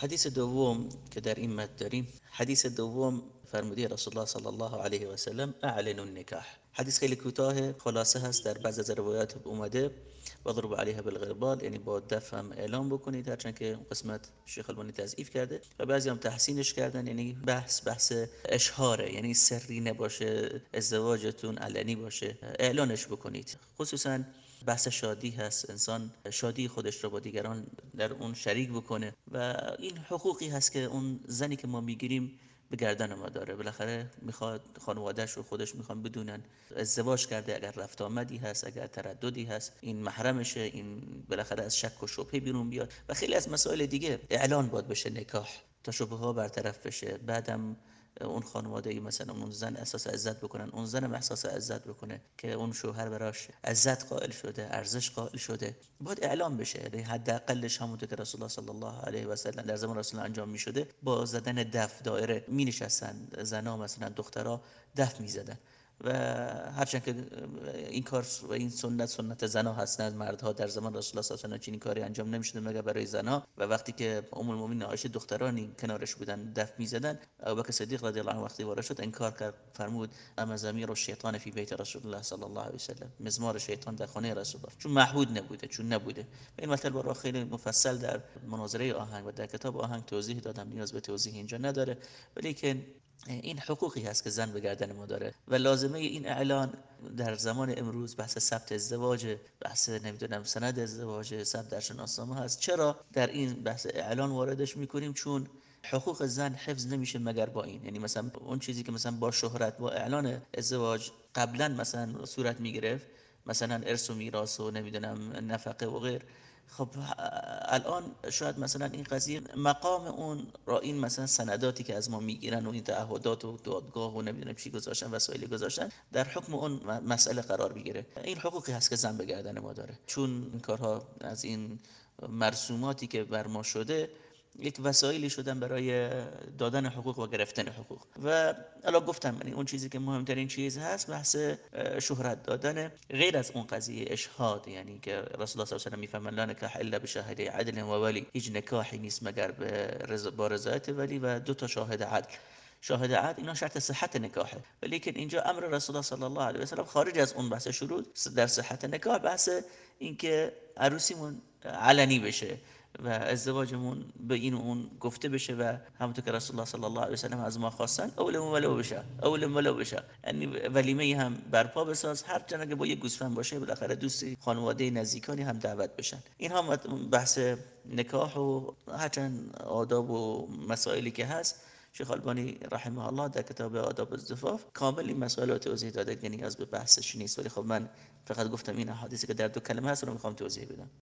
حديث الدوم كدار إما التريم الحديث الدوم فرمودی رسول الله صلی الله علیه و سلم اعلن النکاح. حدیث خیلی کوتاه خلاصه هست در بعض از روایات اومده. و ضرب علیها بالغربال یعنی با دف هم اعلام بکنید هرچند که قسمت شیخ البانی تضعیف کرده. و بعضی هم تحسینش کردن یعنی بحث بحث اشهاره یعنی سری نباشه ازدواجتون علنی باشه. اعلانش بکنید. خصوصا بحث شادی هست. انسان شادی خودش رو با دیگران در اون شریک بکنه. و این حقوقی هست که اون زنی که ما می‌گیریم به گردن ما داره. بالاخره می‌خواد خانوادهش رو خودش می‌خوان بدونن. ازدواج کرده اگر رفت آمدی هست اگر ترددی هست این محرمشه این بالاخره از شک و شبهه بیرون بیاد. و خیلی از مسائل دیگه اعلان باد بشه نکاح تا شبهه ها برطرف بشه. بعدم اون خانواده مثلا اون زن احساس عزت بکنن اون زن احساس عزت بکنه که اون شوهر براش عزت قائل شده ارزش قائل شده. باید اعلام بشه. یعنی حداقلش همونطور که رسول الله صلی الله علیه و سلم در زمان رسول انجام می شده با زدن دف دایره می نشستن زنا مثلا دخترها دف می زدن و هرچند که این کار و این سنت سنت زنا هست نه مردها. در زمان رسول الله صلی الله علیه و کاری انجام نمی‌شده مگر برای زنا؟ و وقتی که ام المؤمنین عایشه دخترانی کنارش بودن دف می‌زدن ابوبکر صدیق رضی الله عنه وقتی وارد شد انکار کرد فرمود اما زمیر الشیطان فی بیت رسول الله صلی الله علیه و سلم. مزمار شیطان در خانه رسول الله. چون معهود نبوده چون نبوده. این مطلب رو خیلی مفصل در مناظره آهنگ و در کتاب آهنگ توضیح دادم. نیاز به توضیح اینجا نداره. ولی که این حقوقی هست که زن به گردن ما داره و لازمه این اعلان در زمان امروز بحث ثبت ازدواج بحث نمی‌دونم سند ازدواج ثبت در شناسنامه هست. چرا در این بحث اعلان واردش می‌کنیم؟ چون حقوق زن حفظ نمیشه مگر با این. یعنی مثلا اون چیزی که مثلا با شهرت با اعلان ازدواج قبلا مثلا صورت می‌گرفت مثلا ارث و میراث و نمی‌دونم نفقه و غیر. خب الان شاید مثلا این قضیه مقام اون را این مثلا سنداتی که از ما می‌گیرن و این تعهدات و دادگاه و نمی‌دونم چی گذاشتن وسایلی گذاشتن در حکم اون مسئله قرار بگیره این حقوقی هست که زن به گردن ما داره. چون این کارها از این مرسوماتی که بر ما شده یک وسایلی شدن برای دادن حقوق و گرفتن حقوق. و الان گفتم یعنی اون چیزی که مهمترین چیز هست بحث شهرت دادن غیر از اون قضیه اشهاد. یعنی که رسول الله صلی الله علیه و آله می‌فهمن لا نکاح الا بشاهد عدل و ولی. هیچ نکاحی نیست مگر با رضایت ولی و دو تا شاهد عدل. شاهد عهد اینا شرط صحت نکاحه. ولی که اینجا امر رسول الله صلی الله علیه و سلم خارج از اون بحث شروط در صحت نکاح بحث اینکه عروسیمون علنی بشه. و ازدواجمون به این و اون گفته بشه و همونطور که رسول الله صلی الله علیه و سلم از ما خواستن اول ولو بشه اول ولو بشه. یعنی ولیمه هم برپا بساز هر جا که با یه گوسفند باشه بالاخره دوست خانواده نزدیکانی هم دعوت بشن. این هم بحث نکاح و هرچند آداب و مسائلی که هست شیخ البانی رحمه الله در کتاب آداب الزفاف کامل این مسائل رو توضیح داده که نیاز به بحثش نیست. ولی خب من فقط گفتم این حدیثی که در دو کلمه هست رو می‌خوام توضیح بدم.